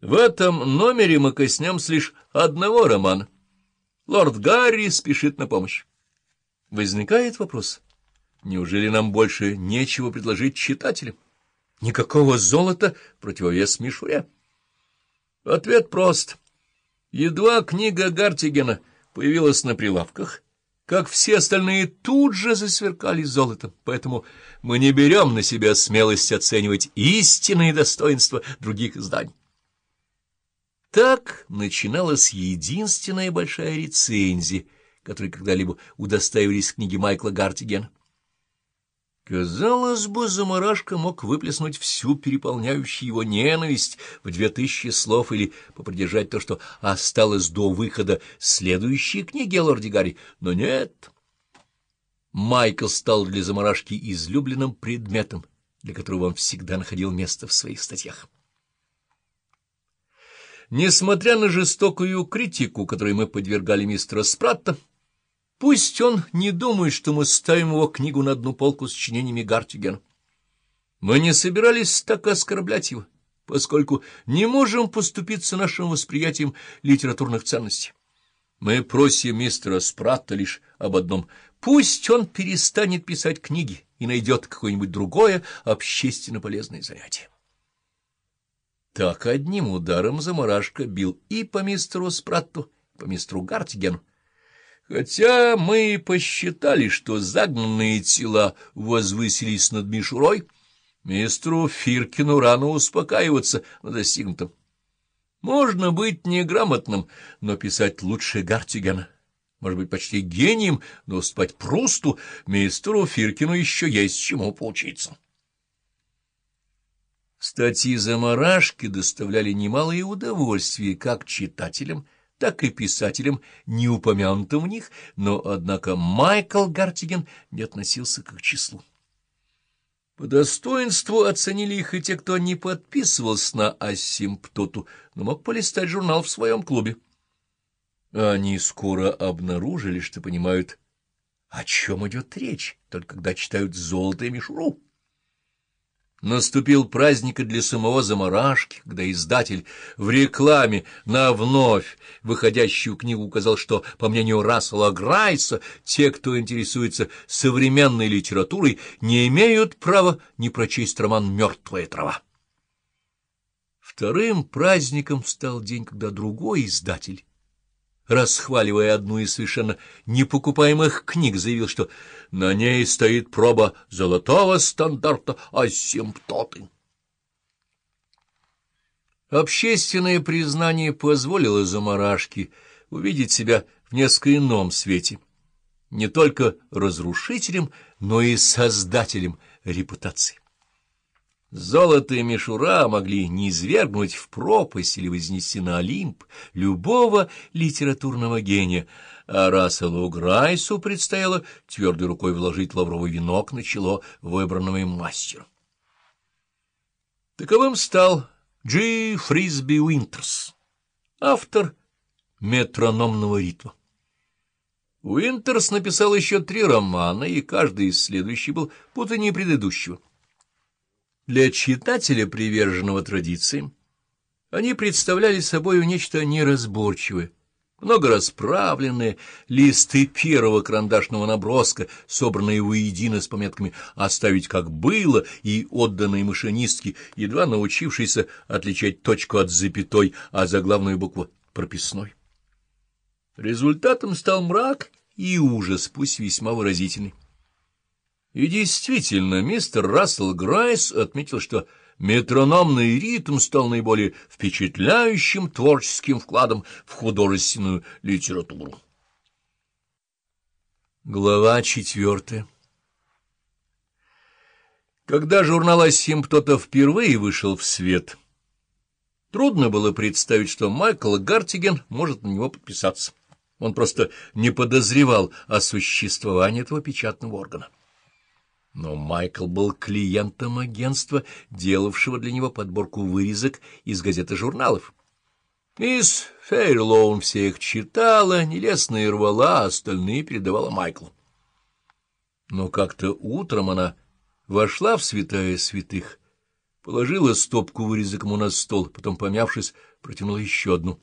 В этом номере мы коснемся лишь одного романа. Лорд Гарри спешит на помощь. Возникает вопрос, неужели нам больше нечего предложить читателям? Никакого золота противовес мишуре. Ответ прост. Едва книга Гартигена появилась на прилавках, как все остальные тут же засверкали золотом, поэтому мы не берем на себя смелость оценивать истинные достоинства других изданий. Так начиналась единственная большая рецензия, которой когда-либо удостаивались книги Майкла Гартигена. Казалось бы, заморашка мог выплеснуть всю переполняющую его ненависть в две тысячи слов или попридержать то, что осталось до выхода следующей книги о лорде Гарри, но нет. Майкл стал для заморашки излюбленным предметом, для которого он всегда находил место в своих статьях. Несмотря на жестокую критику, которой мы подвергали мистера Спратта, Пусть он не думает, что мы ставим его книгу на одну полку с сочинениями Гартигена. Мы не собирались так оскорблять его, поскольку не можем поступиться нашим восприятием литературных ценностей. Мы просим мистера Спратта лишь об одном — пусть он перестанет писать книги и найдет какое-нибудь другое общественно полезное занятие. Так одним ударом заморашка бил и по мистеру Спратту, по мистеру Гартигену, Хотя мы посчитали, что загнанные тела возвысились над мишурой, мистеру Фиркину рано успокаиваться на достигнутом. Можно быть неграмотным, но писать лучше Гартигена. Может быть, почти гением, но уступать Прусту мистеру Фиркину еще есть чему поучиться. Статьи заморашки доставляли немалое удовольствие как читателям, так и писателям, не упомянутым в них, но, однако, Майкл Гартиген не относился к их числу. По достоинству оценили их и те, кто не подписывался на асимптоту, но мог полистать журнал в своем клубе. Они скоро обнаружили, что понимают, о чем идет речь, только когда читают «Золото и мишуру». Наступил праздник для самого заморашки, когда издатель в рекламе на вновь выходящую книгу указал, что, по мнению Рассела Грайса, те, кто интересуется современной литературой, не имеют права не прочесть роман «Мертвая трава». Вторым праздником стал день, когда другой издатель расхваливая одну из совершенно непокупаемых книг, заявил, что на ней стоит проба золотого стандарта асимптоты. Общественное признание позволило заморашке увидеть себя в несколько ином свете, не только разрушителем, но и создателем репутации. Золото и мишура могли низвергнуть в пропасть или вознести на Олимп любого литературного гения, а Расселу Грайсу предстояло твердой рукой вложить лавровый венок на чело выбранного им мастера. Таковым стал Джи Фрисби Уинтерс, автор метрономного ритма. Уинтерс написал еще три романа, и каждый из следующих был путанее предыдущего. Для читателя, приверженного традициям, они представляли собой нечто неразборчивое, много расправленные, листы первого карандашного наброска, собранные воедино с пометками «оставить как было» и отданные машинистке, едва научившейся отличать точку от запятой, а заглавную букву прописной. Результатом стал мрак и ужас, пусть весьма выразительный. И действительно, мистер Рассел Грайс отметил, что метрономный ритм стал наиболее впечатляющим творческим вкладом в художественную литературу. Глава четвертая Когда журнал «Асимптота» впервые вышел в свет, трудно было представить, что Майкл Гартиген может на него подписаться. Он просто не подозревал о существовании этого печатного органа. Но Майкл был клиентом агентства, делавшего для него подборку вырезок из газет и журналов. Мисс Фейрлоун все их читала, нелестно и рвала, а остальные передавала Майклу. Но как-то утром она вошла в святая святых, положила стопку вырезок ему на стол, потом, помявшись, протянула еще одну.